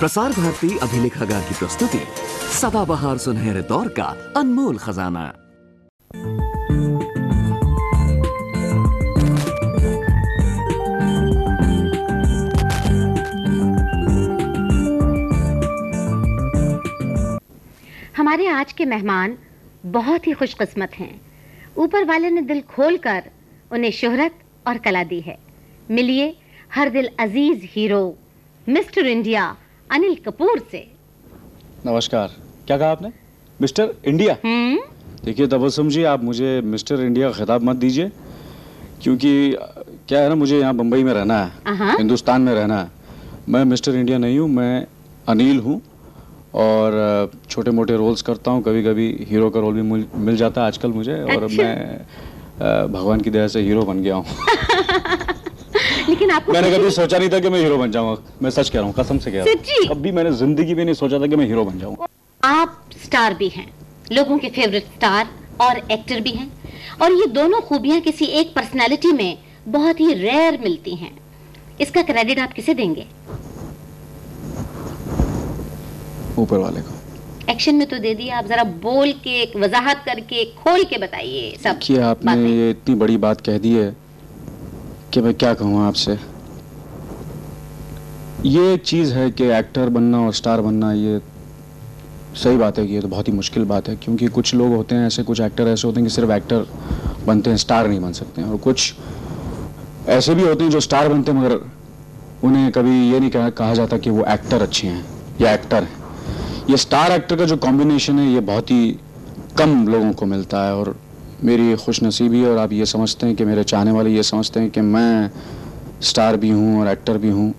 प्रसार भारती अभिलेखागार की प्रस्तुति, सदाबहार सुनहरे दौर का अनमोल खजाना। हमारे आज के मेहमान बहुत ही खुशकिस्मत हैं। ऊपर वाले ने दिल खोलकर उन्हें शोहरत और कला दी है। मिलिए हर दिल अज़ीज़ hero, mister India. Anil Kapoor से। नमस्कार। क्या कहा आपने? Mister India? हम्म। देखिए तबसम जी आप मुझे मिस्टर इंडिया का खिताब मत दीजिए क्योंकि क्या है ना मुझे यहाँ बम्बई में रहना है हिंदुस्तान में रहना है। मैं मिस्टर इंडिया नहीं हूँ मैं अनिल हूँ और छोटे मोटे रोल्स करता हूँ कभी कभी हीरो का रोल भी मिल, मिल जाता है आजकल मुझे और अच्छा। मैं भगवान की दया से हीरो बन गया हूँ। लेकिन आपको मैंने कभी सोचा नहीं था कि मैं हीरो बन जाऊँगा। मैं सच कह रहा हूँ कसम से कह रहा हूँ। कभी मैंने ज़िंदगी में नहीं सोचा था कि मैं हीरो बन जाऊँगा आप स्टार भी हैं लोगों के फेवरेट स्टार और एक्टर भी हैं और ये दोनों खूबियाँ किसी एक पर्सनालिटी में बहुत ही रेयर मिलती हैं। इसका क्रेडिट आप किसे देंगे? ऊपर वाले को। एक्शन में तो दे दिया आप जरा बोल के वजाहत करके खोल के बताइए सब कि आपने ये इतनी बड़ी बात कह दी है कि मैं क्या कहूँ आपसे? ये एक चीज़ है कि एक्टर बनना और स्टार बनना ये सही बात है कि ये तो बहुत ही मुश्किल बात है क्योंकि कुछ लोग होते हैं ऐसे कुछ एक्टर ऐसे होते हैं कि सिर्फ़ एक्टर बनते हैं स्टार नहीं बन सकते हैं। और कुछ ऐसे भी होते हैं जो स्टार बनते हैं मगर उन्हें कभी ये नहीं कहा, कहा जाता कि वो एक्टर अच्छे हैं या एक्टर हैं। ये स्टार एक्टर का जो कॉम्बिनेशन है ये बहुत ही कम लोगों को मिलता है और मेरी खुश नसीबी और आप ये समझते हैं कि मेरे चाहने वाले ये समझते हैं कि मैं स्टार भी हूँ और एक्टर भी हूँ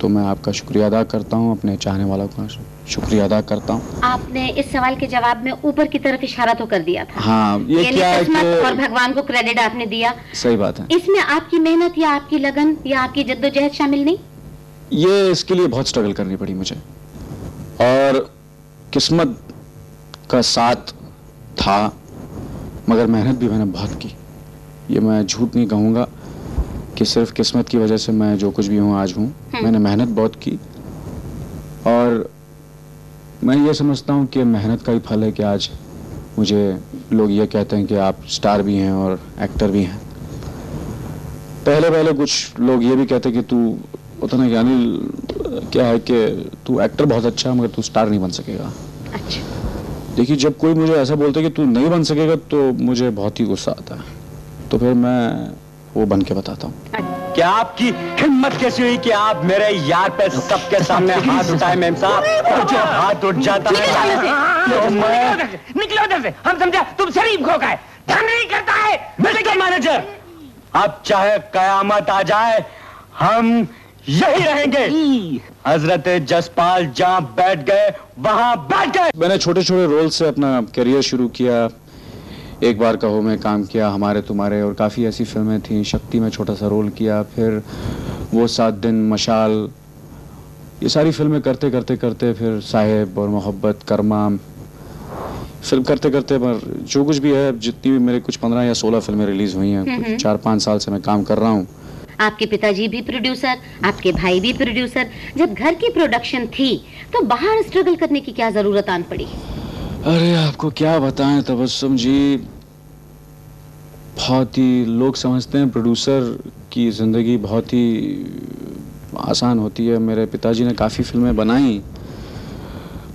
तो मैं आपका शुक्रिया अदा करता हूँ अपने चाहने वालों का शुक्रिया अदा करता हूँ। आपने इस सवाल के जवाब में ऊपर की तरफ़ इशारा तो कर दिया था। हाँ ये क्या है किस्मत और भगवान को क्रेडिट आपने दिया। सही बात है। इसमें आपकी मेहनत या आपकी लगन या आपकी जद्दोजहद शामिल नहीं? ये इसके लिए बहुत स्ट्रगल करनी पड़ी मुझे। और किस्मत का साथ था। मगर मेहनत भी मैंने बहुत की। ये मैं झूठ नहीं कहूँगा कि सिर्फ़ किस्मत की वजह से मैं जो कुछ भी हूँ आज हूँ। मैंने मेहनत बहुत की। और मैं ये समझता हूँ कि मेहनत का ही फल है कि आज मुझे लोग ये कहते हैं कि आप स्टार भी हैं और एक्टर भी हैं। पहले पहले कुछ लोग ये भी कहते कि तू उतना अनिल क्या है कि तू एक्टर बहुत अच्छा है मगर तू स्टार नहीं बन सकेगा। अच्छा। देखिए जब कोई मुझे ऐसा बोलता है कि तू नहीं बन सकेगा तो मुझे बहुत ही गुस्सा आता है। तो फिर मैं वो बन के बताता हूँ। क्या आपकी हिम्मत कैसी हुई कि आप मेरे यार पे सबके सामने हाथ उठाए मेम साहब? और जो हाथ उठ जाता है तो मैं निकलो उधर से। हम समझा तुम शरीफ खो गए ध्यान नहीं करता है। मिस्टर मैनेजर अब चाहे कयामत आ जाए हम यही रहेंगे। हज़रत जसपाल जहाँ बैठ गए वहाँ बैठ गए। मैंने छोटे छोटे रोल से अपना करियर शुरू किया। एक बार कहो में काम किया हमारे तुम्हारे और काफ़ी ऐसी फ़िल्में थीं। शक्ति में छोटा सा रोल किया फिर वो सात दिन मशाल ये सारी फ़िल्में करते करते करते फिर साहेब और मोहब्बत कर्मा फ़िल्म करते करते पर जो कुछ भी है जितनी भी मेरे कुछ पंद्रह या सोलह फ़िल्में रिलीज़ हुई हैं चार पाँच साल से मैं काम कर रहा हूँ। आपके पिताजी भी प्रोड्यूसर आपके भाई भी प्रोड्यूसर जब घर की प्रोडक्शन थी तो बाहर स्ट्रगल करने की क्या ज़रूरत आन पड़ी? अरे आपको क्या बताएँ तबस्सुम जी। बहुत ही लोग समझते हैं प्रोड्यूसर की ज़िंदगी बहुत ही आसान होती है। मेरे पिताजी ने काफ़ी फ़िल्में बनाई।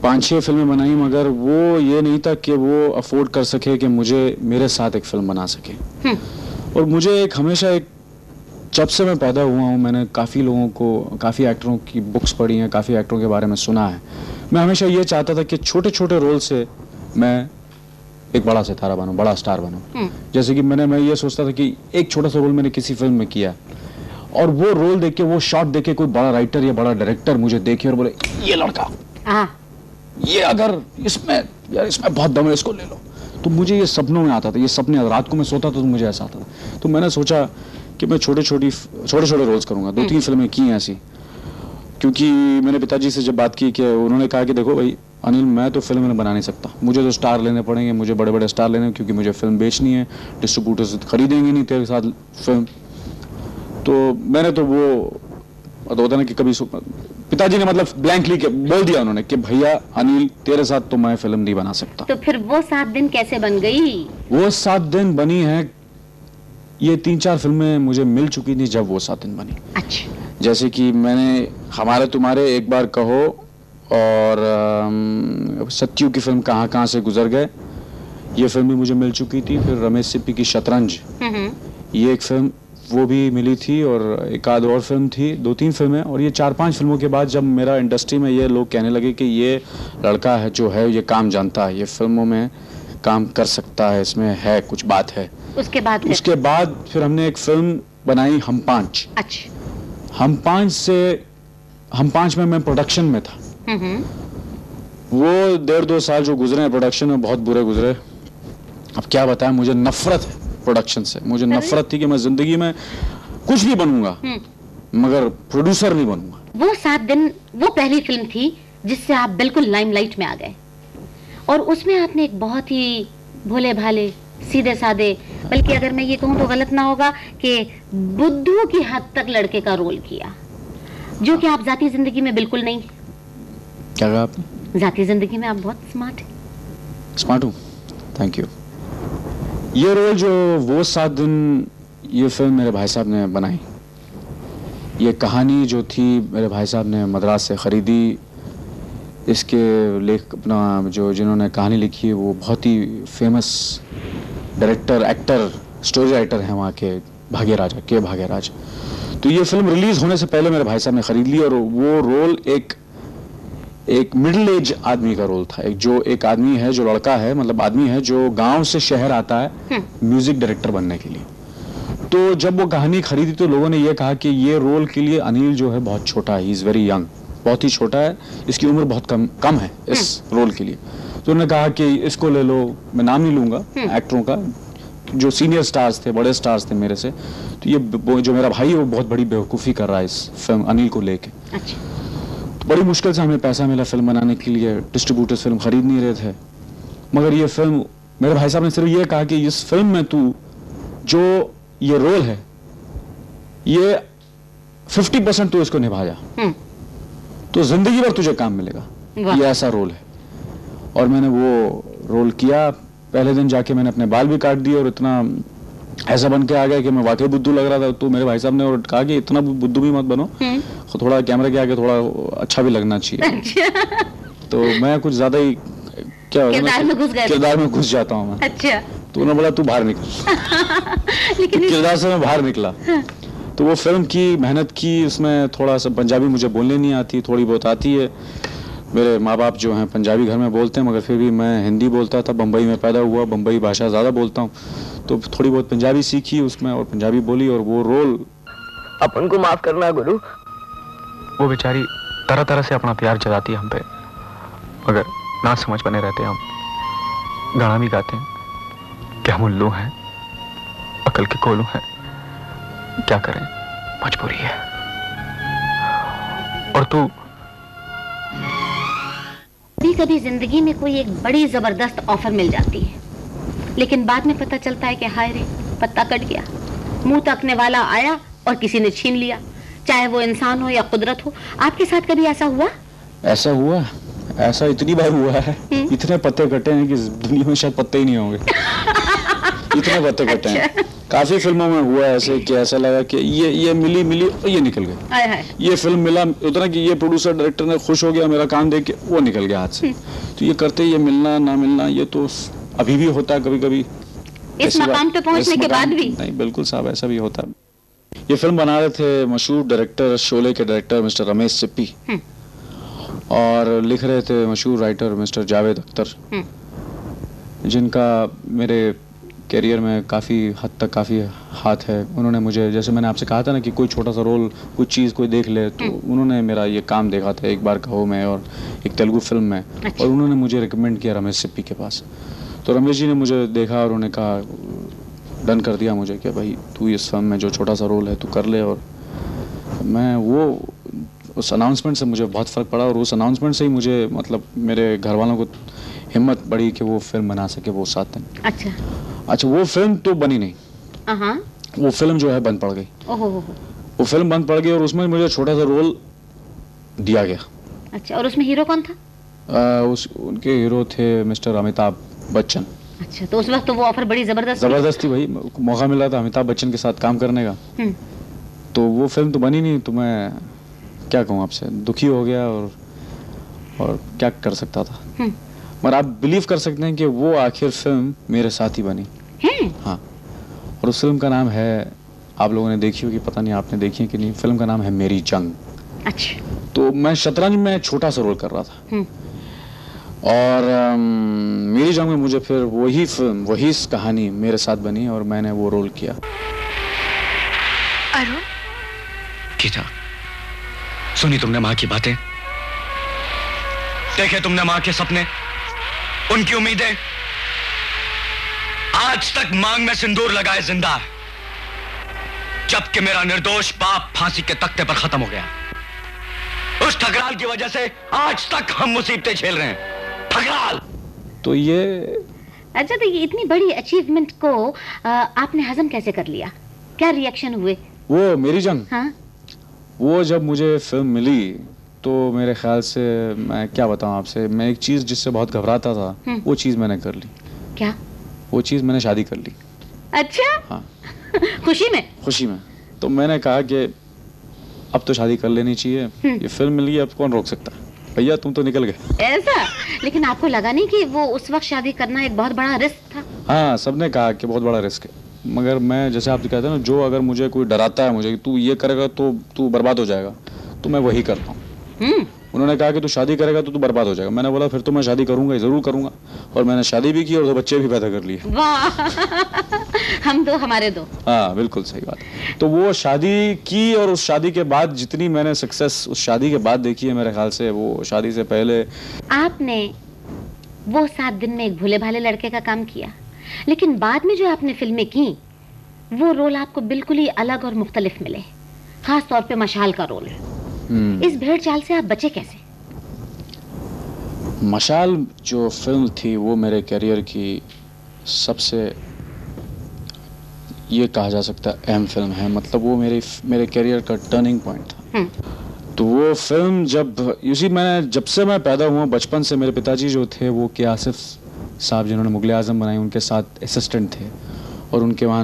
पाँच छह फ़िल्में बनाई मगर वो ये नहीं था कि वो अफोर्ड कर सके कि मुझे मेरे साथ एक फ़िल्म बना सके। हम्म, और मुझे एक हमेशा एक जब से मैं पैदा हुआ हूँ मैंने काफ़ी लोगों को काफ़ी एक्टरों की बुक्स पढ़ी हैं काफ़ी एक्टरों के बारे में सुना है। मैं हमेशा ये चाहता था कि छोटे छोटे रोल से मैं एक बड़ा सितारा बनूं बड़ा स्टार बनूं। हम्म। जैसे कि मैंने मैं ये सोचता था कि एक छोटा सा रोल मैंने किसी फ़िल्म में किया और वो रोल देख के वो शॉट देख के कोई बड़ा राइटर या बड़ा डायरेक्टर मुझे देखे और बोले ये लड़का ये अगर इसमें यार इसमें बहुत दम है इसको ले लो। तो मुझे ये सपनों में आता था ये सपने रात को मैं सोता था तो मुझे ऐसा आता था। तो मैंने सोचा कि मैं छोटे छोटी छोटे छोटे रोल्स करूँगा। दो तीन फ़िल्में की हैं ऐसी। क्योंकि मैंने पिताजी से जब बात की कि उन्होंने कहा कि देखो भाई अनिल मैं तो फ़िल्म बना नहीं सकता। मुझे तो स्टार लेने पड़ेंगे मुझे बड़े बड़े स्टार लेने क्योंकि मुझे फ़िल्म बेचनी है डिस्ट्रीब्यूटर्स खरीदेंगे नहीं तेरे साथ फ़िल्म। तो मैंने तो वो तो होता ना कि कभी पिताजी ने मतलब ब्लैंकली बोल दिया उन्होंने कि भैया अनिल तेरे साथ तो मैं फ़िल्म नहीं बना सकता। तो फिर वो सात दिन कैसे बन गई? वो सात दिन बनी है ये तीन चार फ़िल्में मुझे मिल चुकी थी जब वो सात दिन बनी। अच्छा। जैसे कि मैंने हमारे तुम्हारे एक बार कहो और सत्यू की फ़िल्म कहाँ कहाँ से गुजर गए ये फ़िल्म भी मुझे मिल चुकी थी। फिर रमेश सिप्पी की शतरंज। ये एक फ़िल्म वो भी मिली थी और एक आध और फ़िल्म थी दो तीन फ़िल्में। और ये चार पाँच फ़िल्मों के बाद जब मेरा इंडस्ट्री में ये लोग कहने लगे कि ये लड़का है जो है ये काम जानता है ये फ़िल्मों में काम कर सकता है इसमें है कुछ बात है। उसके बाद फिर? उसके बाद फिर हमने एक फ़िल्म बनाई हम पाँच। अच्छा। हम पाँच से हम पाँच में मैं प्रोडक्शन में था। हम्म, हम्म। वो डेढ़ दो साल जो गुजरे हैं प्रोडक्शन में बहुत बुरे गुजरे। अब क्या बताएँ मुझे नफरत है प्रोडक्शन से। मुझे नफरत थी कि मैं ज़िंदगी में कुछ भी बनूँगा मगर प्रोड्यूसर नहीं बनूँगा। वो सात दिन वो पहली फ़िल्म थी जिससे आप बिल्कुल लाइमलाइट में आ गए। और उसमें आपने एक बहुत ही भोले भाले सीधे सादे बल्कि अगर मैं ये कहूँ तो गलत ना होगा कि बुद्धू की हद तक लड़के का रोल किया जो कि आप जाती ज़िंदगी में बिल्कुल नहीं क्या कहा आपने? जाती ज़िंदगी में आप बहुत स्मार्ट हैं। स्मार्ट हूँ। थैंक यू ये रोल जो वो सात दिन ये फ़िल्म मेरे भाई साहब ने बनाई ये कहानी जो थी मेरे भाई साहब ने मद्रास से ख़रीदी इसके लेख अपना जो जिन्होंने कहानी लिखी है वो बहुत ही famous director actor story writer हैं वहाँ के भाग्य राजा के भाग्य राज। तो ये फ़िल्म रिलीज़ होने से पहले मेरे भाई साहब ने खरीद ली और वो रोल एक एक मिडिल एज आदमी का रोल था। एक जो एक आदमी है जो लड़का है मतलब आदमी है जो गाँव से शहर आता है म्यूज़िक डायरेक्टर बनने के लिए। तो जब वो कहानी खरीदी तो लोगों ने ये कहा कि ये रोल के लिए अनिल जो है बहुत छोटा है ही इज़ वेरी यंग बहुत ही छोटा है इसकी उम्र बहुत कम कम है इस रोल के लिए। तो उन्होंने कहा कि इसको ले लो मैं नाम नहीं लूँगा एक्टरों का जो सीनियर स्टार्स थे बड़े स्टार्स थे मेरे से तो ये जो मेरा भाई है वो बहुत बड़ी बेवकूफ़ी कर रहा है इस फ़िल्म अनिल को लेके। अच्छा। तो बड़ी मुश्किल से हमें पैसा मिला फ़िल्म बनाने के लिए डिस्ट्रीब्यूटर्स फ़िल्म खरीद नहीं रहे थे। मगर ये फ़िल्म मेरे भाई साहब ने सिर्फ़ ये कहा कि इस फ़िल्म में तू जो ये रोल है ये 50 परसेंट तू इसको निभा जा हम्म। तो ज़िंदगी भर तुझे काम मिलेगा। ये ऐसा रोल है। और मैंने वो रोल किया। पहले दिन जाके मैंने अपने बाल भी काट दिए और इतना ऐसा बन के आ गया कि मैं वाकई बुद्धू लग रहा था। तो मेरे भाई साहब ने और कहा कि इतना बुद्धू भी मत बनो। हम्म। थोड़ा कैमरे के आगे थोड़ा अच्छा भी लगना चाहिए। तो मैं कुछ ज़्यादा ही क्या है किरदार में घुस गए थे। किरदार में घुस जाता हूँ मैं। अच्छा। तो उन्होंने बोला तू बाहर निकल। लेकिन किरदार से मैं बाहर निकला। तो वो फ़िल्म की मेहनत की उसमें थोड़ा सा पंजाबी मुझे बोलने नहीं आती थोड़ी बहुत आती है। मेरे माँ बाप जो हैं पंजाबी घर में बोलते हैं मगर फिर भी मैं हिंदी बोलता था बम्बई में पैदा हुआ बम्बई भाषा ज़्यादा बोलता हूँ। तो थोड़ी बहुत पंजाबी सीखी उसमें और पंजाबी बोली और वो रोल अपन को माफ़ करना गुरु। वो बेचारी तरह तरह से अपना प्यार जताती है हम पे। मगर ना समझ बने रहते हैं हम। गाना भी गाते हैं कि हम उल्लू हैं अकल के कोलू हैं। क्या करें? मजबूरी है। और तू? कभी कभी ज़िंदगी में कोई एक बड़ी ज़बरदस्त ऑफ़र मिल जाती है। लेकिन बाद में पता चलता है कि हाय रे पत्ता कट गया। मुँह तकने वाला आया और किसी ने छीन लिया। चाहे वो इंसान हो या कुदरत हो आपके साथ कभी ऐसा हुआ? ऐसा हुआ। ऐसा इतनी बार हुआ है। इतने पत्ते कटे हैं कि दुनिया में शायद पत्ते ही नहीं होंगे। इतने पत्ते कटे हैं। काफ़ी फ़िल्मों में हुआ ऐसे कि ऐसा लगा कि ये ये मिली मिली और ये निकल गई। ये फ़िल्म मिला उतना कि ये प्रोड्यूसर डायरेक्टर ने खुश हो गया मेरा काम देख के वो निकल गया हाथ से। तो ये करते ये मिलना ना मिलना ये तो अभी भी होता है कभी कभी इस मकाम पे पहुँचने के बाद भी। नहीं बिल्कुल साहब ऐसा भी होता है। ये फ़िल्म बना रहे थे मशहूर डायरेक्टर शोले के डायरेक्टर मिस्टर रमेश सिप्पी। हम्म। और लिख रहे थे मशहूर राइटर मिस्टर जावेद अख्तर। हम्म। जिनका मेरे करियर में काफ़ी हद तक काफ़ी हाथ है। उन्होंने मुझे जैसे मैंने आपसे कहा था ना कि कोई छोटा सा रोल कुछ चीज़ कोई देख ले तो उन्होंने मेरा ये काम देखा था एक बार कहो में और एक तेलुगु फ़िल्म में। अच्छा। और उन्होंने मुझे रिकमेंड किया रमेश सिप्पी के पास। तो रमेश जी ने मुझे देखा और उन्होंने कहा डन कर दिया मुझे कि भाई तू इस फ़िल्म में जो छोटा सा रोल है तू कर ले। और मैं वो उस अनाउंसमेंट से मुझे बहुत फ़र्क पड़ा और उस अनाउंसमेंट से ही मुझे मतलब मेरे घर वालों को हिम्मत बढ़ी कि वो फ़िल्म बना सके वो सात दिन। अच्छा। अच्छा वो फ़िल्म तो बनी नहीं। वो फ़िल्म जो है बंद पड़ गई। वो फ़िल्म बंद पड़ गई और उसमें मुझे छोटा सा रोल दिया गया। अच्छा और उसमें हीरो कौन था? आ, उस उनके हीरो थे मिस्टर अमिताभ बच्चन अच्छा तो उस वक्त तो वो ऑफ़र बड़ी ज़बरदस्त ज़बरदस्त थी। भाई। मौका मिला था अमिताभ बच्चन के साथ काम करने का। हम्म, तो वो फ़िल्म तो बनी नहीं तो मैं क्या कहूँ आपसे? दुखी हो गया और और क्या कर सकता था? हम्म, मगर आप बिलीव कर सकते हैं कि वो आखिर फ़िल्म मेरे साथ ही बनी। हैं हाँ। और उस फ़िल्म का नाम है आप लोगों ने देखी होगी पता नहीं आपने देखी है कि नहीं फ़िल्म का नाम है मेरी जंग। अच्छा। तो मैं शतरंज में छोटा सा रोल कर रहा था। हम्म, और अम, मेरी जंग में मुझे फिर वही फ़िल्म वही कहानी मेरे साथ बनी और मैंने वो रोल किया। अरुण? गीता सुनी तुमने माँ की बातें? देखे तुमने माँ के सपने? उनकी उम्मीदें। आज तक मांग में सिंदूर लगाए ज़िंदा है। जबकि मेरा निर्दोष बाप फांसी के तख्ते पर खत्म हो गया। उस ठकराल की वजह से आज तक हम मुसीबतें झेल रहे हैं। ठकराल तो ये अच्छा तो ये इतनी बड़ी अचीवमेंट को आपने हजम कैसे कर लिया? क्या रिएक्शन हुए? वो मेरी जंग। हाँ। वो जब मुझे फ़िल्म मिली तो मेरे ख्याल से मैं क्या बताऊँ आपसे? मैं एक चीज़ जिससे बहुत घबराता था हम्म। वो चीज़ मैंने कर ली। क्या? वो चीज़ मैंने शादी कर ली। अच्छा? हाँ। खुशी में? खुशी में। तो मैंने कहा कि अब तो शादी कर लेनी चाहिए। हम्म। ये फ़िल्म मिल गई अब कौन रोक सकता? है भैया तुम तो निकल गए। ऐसा? लेकिन आपको लगा नहीं कि वो उस वक्त शादी करना एक बहुत बड़ा रिस्क था? हाँ सबने कहा कि बहुत बड़ा रिस्क है। मगर मैं जैसे आप कहते हैं ना जो अगर मुझे कोई डराता है मुझे कि तू ये करेगा तो तू बर्बाद हो जाएगा। तो मैं वही करता हूँ। उन्होंने कहा कि तू शादी करेगा तो तू बर्बाद हो जाएगा। मैंने बोला फिर तो मैं शादी करूँगा ज़रूर करूँगा। और मैंने शादी भी की और दो बच्चे भी पैदा कर लिए। हम दो हमारे दो। हाँ बिल्कुल सही बात। तो वो शादी की और उस शादी के बाद जितनी मैंने सक्सेस उस शादी के बाद देखी है मेरे ख्याल से वो शादी से पहले। आपने वो सात दिन में एक भूले भाले लड़के का काम किया। लेकिन बाद में जो आपने फ़िल्में की वो रोल आपको बिल्कुल ही अलग और मुख्तलिफ़ मिले। खास तौर पे मशाल का रोल। हम्म, इस भेड़ चाल से आप बचे कैसे? मशाल जो फ़िल्म थी वो मेरे करियर की सबसे ये कहा जा सकता है अहम फ़िल्म है। मतलब वो मेरे मेरे करियर का टर्निंग पॉइंट था। हम्म, तो वो फ़िल्म जब यूसी मैंने जब से मैं पैदा हुआ बचपन से मेरे पिताजी जो थे वो के आसिफ साहब जिन्होंने मुगल आज़म बनाई उनके साथ असिस्टेंट थे। और उनके वहाँ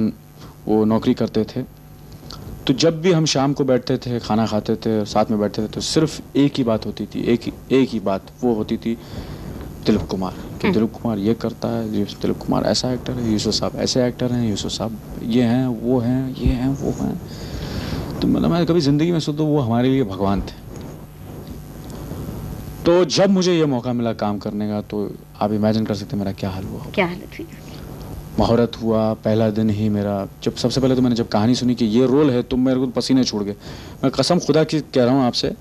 वो नौकरी करते थे। तो जब भी हम शाम को बैठते थे खाना खाते थे साथ में बैठते थे तो सिर्फ़ एक ही बात होती थी एक ही एक ही बात वो होती थी दिलीप कुमार कि दिलीप कुमार ये करता है दिलीप कुमार ऐसा एक्टर है यूसुफ साहब ऐसे एक्टर हैं यूसुफ साहब ये हैं वो हैं ये हैं वो हैं। तो मतलब मैं कभी ज़िंदगी में सोचता हूँ वो हमारे लिए भगवान थे। तो जब मुझे ये मौका मिला काम करने का तो आप इमेजिन कर सकते हैं मेरा क्या हाल हुआ। क्या हालत थी मुहूर्त हुआ पहला दिन ही मेरा जब सबसे पहले तो मैंने जब कहानी सुनी कि ये रोल है तो मेरे को पसीने छोड़ गए। मैं कसम खुदा की कह रहा हूँ आपसे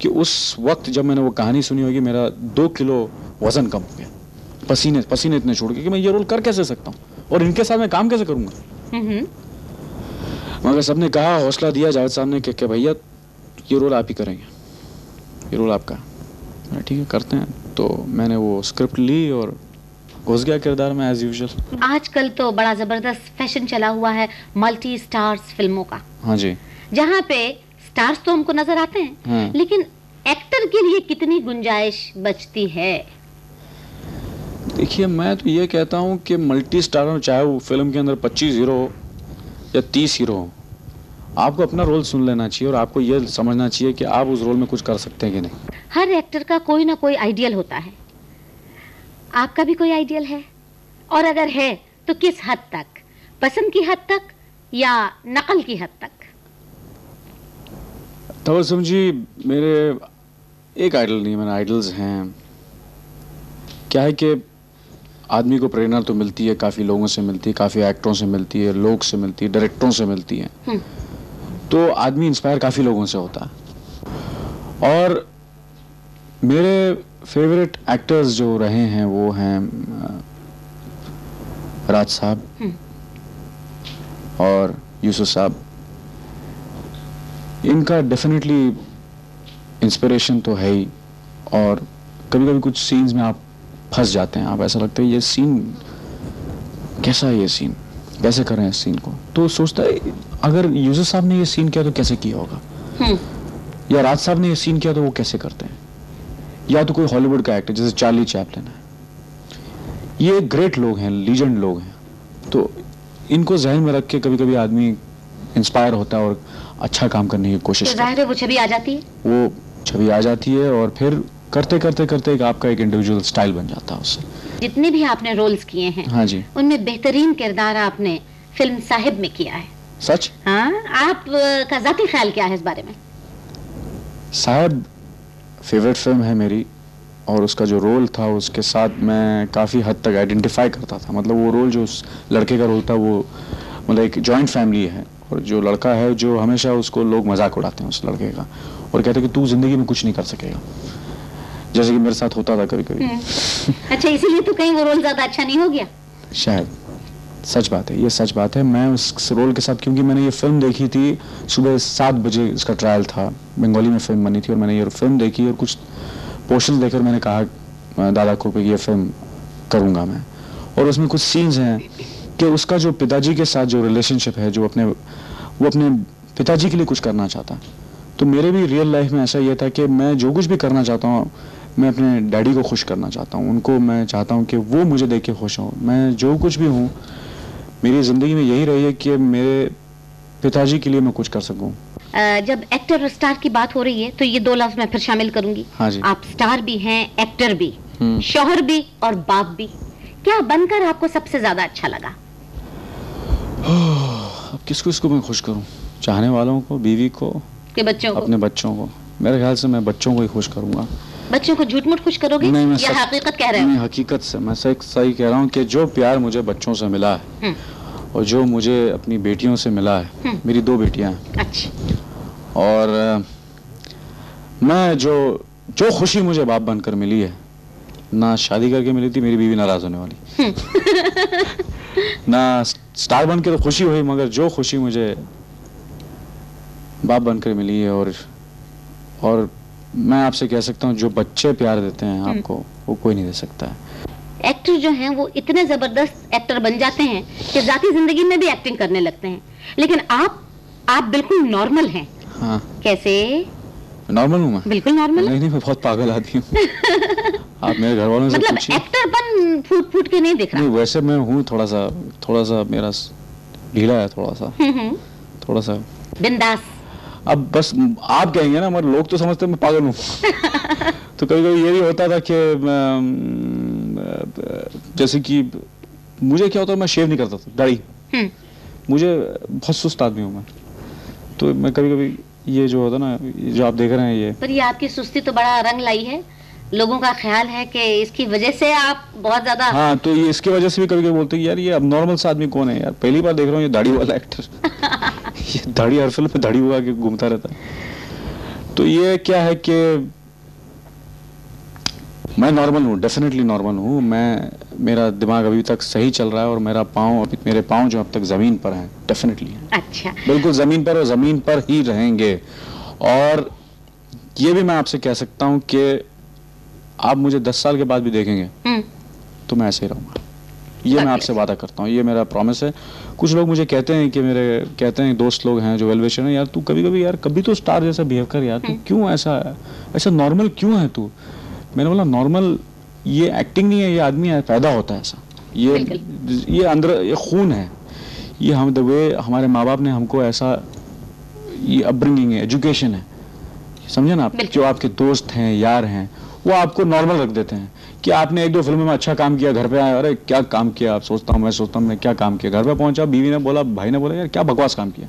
कि उस वक्त जब मैंने वो कहानी सुनी होगी मेरा दो किलो वज़न कम हो गया। पसीने पसीने इतने छोड़ गए कि मैं ये रोल कर कैसे सकता हूँ? और इनके साथ मैं काम कैसे करूँगा? मगर सबने कहा हौसला दिया जावेद साहब ने कि कि भैया ये रोल आप ही करेंगे। ये रोल आपका ठीक है करते हैं। तो मैंने वो स्क्रिप्ट ली और घुस गया किरदार में एज यूजल आजकल तो बड़ा ज़बरदस्त फ़ैशन चला हुआ है मल्टी स्टार्स फ़िल्मों का। हाँ जी। जहाँ पे स्टार्स तो हमको नज़र आते हैं हाँ। लेकिन एक्टर के लिए कितनी गुंजाइश बचती है? देखिए मैं तो ये कहता हूँ कि मल्टी स्टार चाहे वो फ़िल्म के अंदर 25 हीरो हो या 30 हीरो हो आपको अपना रोल सुन लेना चाहिए और आपको ये समझना चाहिए कि आप उस रोल में कुछ कर सकते हैं कि नहीं। हर एक्टर का कोई ना कोई आइडियल होता है। आपका भी कोई आइडियल है? और अगर है तो किस हद तक? पसंद की हद तक या नकल की हद तक? तबसम जी मेरे एक आइडल नहीं मेरे आइडल्स हैं। क्या है कि आदमी को प्रेरणा तो मिलती है काफ़ी लोगों से मिलती है काफ़ी एक्टरों से मिलती है लोग से मिलती है डायरेक्टरों से मिलती है। हम्म। तो आदमी इंस्पायर काफ़ी लोगों से होता है। और मेरे फेवरेट एक्टर्स जो रहे हैं वो हैं राज साहब और यूसुफ साहब। इनका डेफिनेटली इंस्पिरेशन तो है ही। और कभी कभी कुछ सीन्स में आप फंस जाते हैं आप ऐसा लगता है ये सीन कैसा है ये सीन कैसे करें इस सीन को? तो सोचता है अगर यूसुफ साहब ने ये सीन किया तो कैसे किया होगा? हम्म, या राज साहब ने ये सीन किया तो वो कैसे करते हैं? या तो कोई हॉलीवुड का एक्टर जैसे चार्ली चैपलिन है। ये ग्रेट लोग हैं लीजेंड लोग हैं। तो इनको जहन में रख के कभी कभी आदमी इंस्पायर होता है और अच्छा काम करने की कोशिश करता ज़ाहिर है वो छवि आ जाती है। है वो छवि आ जाती है और फिर करते करते करते एक आपका एक इंडिविजुअल स्टाइल बन जाता है उससे। जितने भी आपने रोल्स किए हैं हाँ जी। उनमें बेहतरीन किरदार आपने फ़िल्म साहिब में किया है। सच? हाँ आप का जाती ख्याल क्या है इस बारे में? साहब फेवरेट फ़िल्म है मेरी और उसका जो रोल था उसके साथ मैं काफ़ी हद तक आइडेंटिफाई करता था। मतलब वो रोल जो उस लड़के का रोल था वो मतलब एक जॉइंट फैमिली है और जो लड़का है जो हमेशा उसको लोग मज़ाक उड़ाते हैं उस लड़के का और कहते हैं कि तू ज़िंदगी में कुछ नहीं कर सकेगा। जैसे कि मेरे साथ होता था कभी कभी अच्छा इसीलिए तो कहीं वो रोल ज़्यादा अच्छा नहीं हो गया? शायद। सच बात है, ये सच बात है। मैं उस रोल के साथ, क्योंकि मैंने ये फ़िल्म देखी थी, सुबह सात बजे इसका ट्रायल था, बंगाली में फ़िल्म बनी थी और मैंने ये फ़िल्म देखी और कुछ पोर्शन देखकर मैंने कहा दादा को कि ये फ़िल्म करूँगा मैं। और उसमें कुछ सीन्स हैं कि उसका जो पिताजी के साथ जो रिलेशनशिप है, जो अपने, वो अपने पिताजी के लिए कुछ करना चाहता। तो मेरे भी रियल लाइफ में ऐसा ये था कि मैं जो कुछ भी करना चाहता हूँ, मैं अपने डैडी को खुश करना चाहता हूँ। उनको मैं चाहता हूँ कि वो मुझे देख के खुश हों। मैं जो कुछ भी हूँ मेरी ज़िंदगी में यही रही है कि मेरे पिताजी के लिए मैं कुछ कर सकूँ। जब एक्टर और स्टार की बात हो रही है तो ये दो लफ्ज मैं फिर शामिल करूँगी। हाँ जी। आप स्टार भी हैं एक्टर भी हम्म। शोहर भी और बाप भी। क्या बनकर आपको सबसे ज़्यादा अच्छा लगा? अब किसको इसको मैं खुश करूँ? चाहने वालों को बीवी को के बच्चों को? अपने बच्चों को। मेरे ख्याल से मैं बच्चों को ही खुश करूँगा। बच्चों को झूठ मूठ खुश करोगे? नहीं मैं या हकीकत कह रहे नहीं हो हकीकत से मैं सही सही कह रहा हूँ कि जो प्यार मुझे बच्चों से मिला है हम्म, और जो मुझे अपनी बेटियों से मिला है हम्म। मेरी दो बेटियाँ हैं। अच्छा। और मैं जो जो खुशी मुझे बाप बनकर मिली है ना शादी करके मिली थी मेरी बीवी नाराज़ होने वाली। ना स्टार बन के तो खुशी हुई मगर जो खुशी मुझे बाप बनकर मिली है और और मैं आपसे कह सकता हूँ जो बच्चे प्यार देते हैं आपको वो कोई नहीं दे सकता। है एक्टर जो हैं वो इतने ज़बरदस्त एक्टर बन जाते हैं कि जाती ज़िंदगी में भी एक्टिंग करने लगते हैं। लेकिन आप आप बिल्कुल नॉर्मल हैं। हाँ। कैसे? नॉर्मल हूँ मैं? बिल्कुल नॉर्मल नहीं नहीं मैं बहुत पागल आदमी हूँ। आप मेरे घर वालों से मतलब पूछिए। एक्टरपन फूट फूट के नहीं दिख रहा। नहीं वैसे मैं हूँ थोड़ा सा थोड़ा सा मेरा ढीला है थोड़ा सा। हम्म, हम्म, थोड़ा सा। बिंदास। अब बस आप कहेंगे ना मगर लोग तो समझते मैं पागल हूँ। तो कभी कभी ये भी होता था कि जैसे कि मुझे क्या होता है मैं शेव नहीं करता था दाढ़ी हम्म, मुझे बहुत सुस्त आदमी हूँ मैं। तो मैं कभी कभी ये जो होता ना जो आप देख रहे हैं ये। पर ये आपकी सुस्ती तो बड़ा रंग लाई है। लोगों का ख्याल है कि इसकी वजह से आप बहुत ज़्यादा हाँ तो ये इसकी वजह से भी कभी कभी बोलते हैं यार ये अब नॉर्मल सा आदमी कौन है यार? पहली बार देख रहा हूँ ये दाढ़ी वाला एक्टर ये दाढ़ी हर फ़िल्म में दाढ़ी उगा के घूमता रहता है। तो ये क्या है कि मैं नॉर्मल हूँ डेफिनेटली नॉर्मल हूँ। मैं मेरा दिमाग अभी तक सही चल रहा है और मेरा पाँव अभी मेरे पाँव जो अब तक ज़मीन पर हैं डेफिनेटली अच्छा। बिल्कुल ज़मीन पर और ज़मीन पर ही रहेंगे। और ये भी मैं आपसे कह सकता हूँ कि आप मुझे दस साल के बाद भी देखेंगे हम्म, तो मैं ऐसे ही रहूँगा। ये मैं आपसे वादा करता हूँ ये मेरा प्रॉमिस है। कुछ लोग मुझे कहते हैं कि मेरे कहते हैं दोस्त लोग हैं जो वेलविशर हैं यार तू कभी कभी यार कभी तो स्टार जैसा बिहेव कर यार तू क्यों ऐसा ऐसा नॉर्मल क्यों है तू? मैंने बोला नॉर्मल ये एक्टिंग नहीं है ये आदमी है, पैदा होता है ऐसा। ये ये अंदर ये खून है। ये हम द वे हमारे माँ बाप ने हमको ऐसा ये अपब्रिंगिंग है एजुकेशन है। समझे ना आप? जो आपके दोस्त हैं यार हैं वो आपको नॉर्मल रख देते हैं। कि आपने एक दो फ़िल्मों में अच्छा काम किया घर पे आया अरे क्या काम किया? आप सोचता हूँ मैं सोचता हूँ मैं क्या काम किया? घर पे पहुँचा बीवी ने बोला भाई ने बोला यार क्या बकवास काम किया?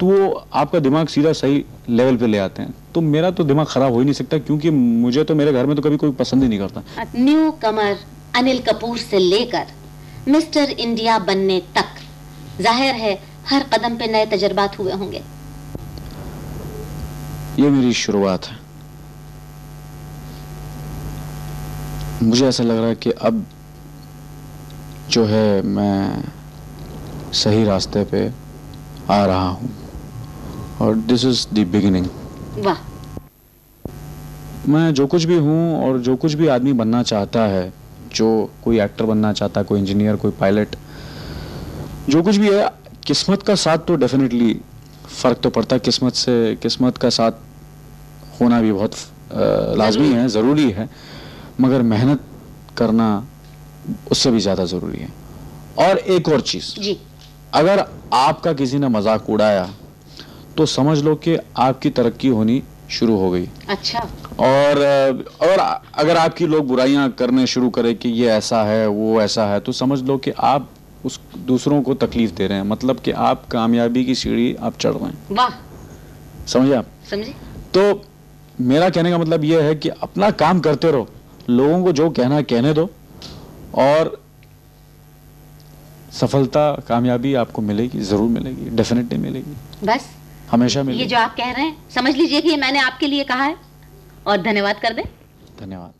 तो वो आपका दिमाग सीधा सही लेवल पे ले आते हैं। तो मेरा तो दिमाग खराब हो ही नहीं सकता क्योंकि मुझे तो मेरे घर में तो कभी कोई पसंद ही नहीं करता। न्यू कमर अनिल कपूर से लेकर मिस्टर इंडिया बनने तक ज़ाहिर है हर कदम पे नए तजर्बात हुए होंगे। ये मेरी शुरुआत है। मुझे ऐसा लग रहा है कि अब जो है मैं सही रास्ते पे आ रहा हूँ। और दिस इज़ द बिगिनिंग वाह। मैं जो कुछ भी हूँ और जो कुछ भी आदमी बनना चाहता है जो कोई एक्टर बनना चाहता है कोई इंजीनियर कोई पायलट जो कुछ भी है किस्मत का साथ तो डेफिनेटली फ़र्क तो पड़ता है। किस्मत से किस्मत का साथ होना भी बहुत लाजमी है ज़रूरी है। मगर मेहनत करना उससे भी ज़्यादा ज़रूरी है। और एक और चीज़। जी। अगर आपका किसी ने मज़ाक उड़ाया तो समझ लो कि आपकी तरक्की होनी शुरू हो गई। अच्छा। और और अगर आपकी लोग बुराइयाँ करने शुरू करें कि ये ऐसा है वो ऐसा है तो समझ लो कि आप उस दूसरों को तकलीफ़ दे रहे हैं। मतलब कि आप कामयाबी की सीढ़ी आप चढ़ रहे हैं। वाह। समझे आप? समझे। तो मेरा कहने का मतलब यह है कि अपना काम करते रहो। लोगों को जो कहना है कहने दो। और सफलता कामयाबी आपको मिलेगी ज़रूर मिलेगी डेफिनेटली मिलेगी। बस। हमेशा मिलेगी। ये जो आप कह रहे हैं समझ लीजिए कि ये मैंने आपके लिए कहा है। और धन्यवाद कर दे। धन्यवाद।